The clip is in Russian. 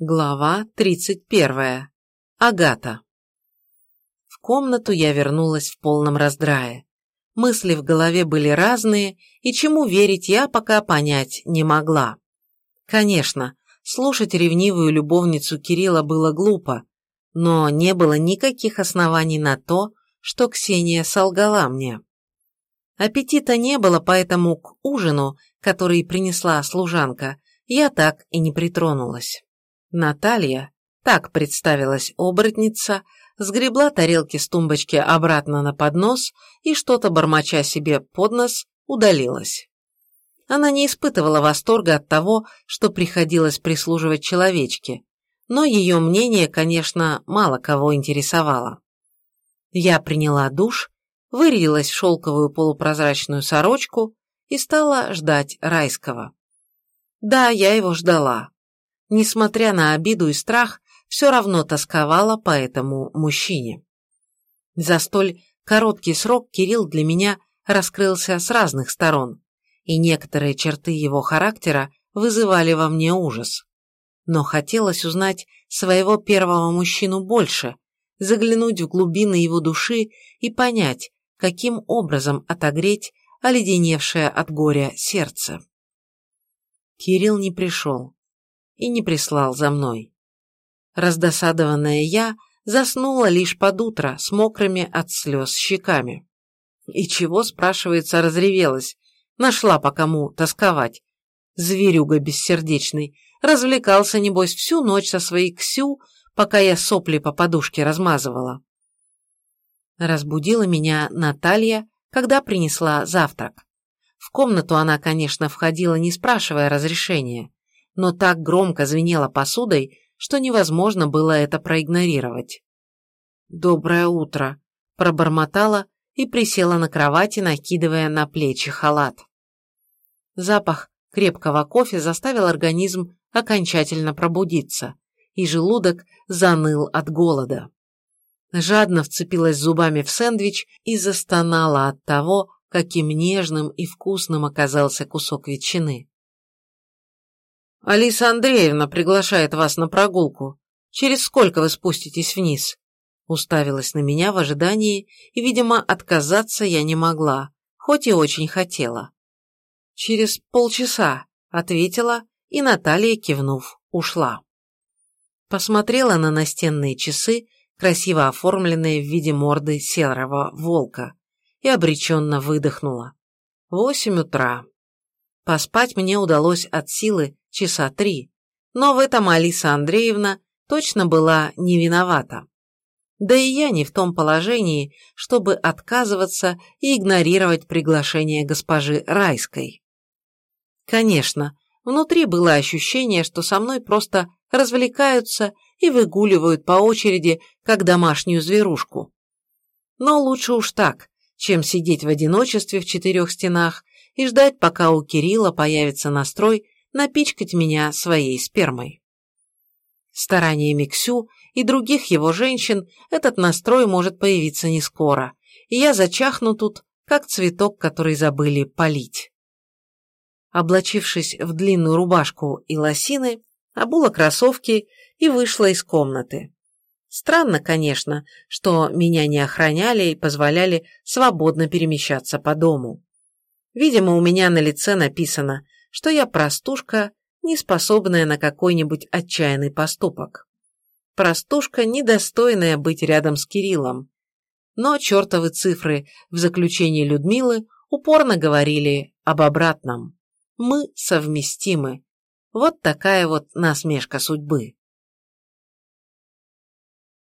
Глава 31. Агата. В комнату я вернулась в полном раздрае. Мысли в голове были разные, и чему верить я пока понять не могла. Конечно, слушать ревнивую любовницу Кирилла было глупо, но не было никаких оснований на то, что Ксения солгала мне. Аппетита не было, поэтому к ужину, который принесла служанка, я так и не притронулась. Наталья, так представилась оборотница, сгребла тарелки с тумбочки обратно на поднос и, что-то бормоча себе под нос, удалилась. Она не испытывала восторга от того, что приходилось прислуживать человечке, но ее мнение, конечно, мало кого интересовало. Я приняла душ, вырядилась в шелковую полупрозрачную сорочку и стала ждать райского. Да, я его ждала несмотря на обиду и страх, все равно тосковала по этому мужчине. За столь короткий срок Кирилл для меня раскрылся с разных сторон, и некоторые черты его характера вызывали во мне ужас. Но хотелось узнать своего первого мужчину больше, заглянуть в глубины его души и понять, каким образом отогреть оледеневшее от горя сердце. Кирилл не пришел и не прислал за мной. Раздосадованная я заснула лишь под утро с мокрыми от слез щеками. И чего, спрашивается, разревелась, нашла по кому тосковать. Зверюга бессердечный, развлекался, небось, всю ночь со своей Ксю, пока я сопли по подушке размазывала. Разбудила меня Наталья, когда принесла завтрак. В комнату она, конечно, входила, не спрашивая разрешения но так громко звенела посудой, что невозможно было это проигнорировать. «Доброе утро», – пробормотала и присела на кровати, накидывая на плечи халат. Запах крепкого кофе заставил организм окончательно пробудиться, и желудок заныл от голода. Жадно вцепилась зубами в сэндвич и застонала от того, каким нежным и вкусным оказался кусок ветчины. «Алиса Андреевна приглашает вас на прогулку. Через сколько вы спуститесь вниз?» Уставилась на меня в ожидании, и, видимо, отказаться я не могла, хоть и очень хотела. «Через полчаса», — ответила, и Наталья, кивнув, ушла. Посмотрела на настенные часы, красиво оформленные в виде морды серого волка, и обреченно выдохнула. Восемь утра. Поспать мне удалось от силы часа три, но в этом Алиса Андреевна точно была не виновата. Да и я не в том положении, чтобы отказываться и игнорировать приглашение госпожи Райской. Конечно, внутри было ощущение, что со мной просто развлекаются и выгуливают по очереди, как домашнюю зверушку. Но лучше уж так, чем сидеть в одиночестве в четырех стенах и ждать, пока у Кирилла появится настрой напичкать меня своей спермой. Стараниями Ксю и других его женщин этот настрой может появиться не скоро, и я зачахну тут, как цветок, который забыли полить. Облачившись в длинную рубашку и лосины, обула кроссовки и вышла из комнаты. Странно, конечно, что меня не охраняли и позволяли свободно перемещаться по дому. Видимо, у меня на лице написано что я простушка, не способная на какой-нибудь отчаянный поступок. Простушка, недостойная быть рядом с Кириллом. Но чертовы цифры в заключении Людмилы упорно говорили об обратном. Мы совместимы. Вот такая вот насмешка судьбы.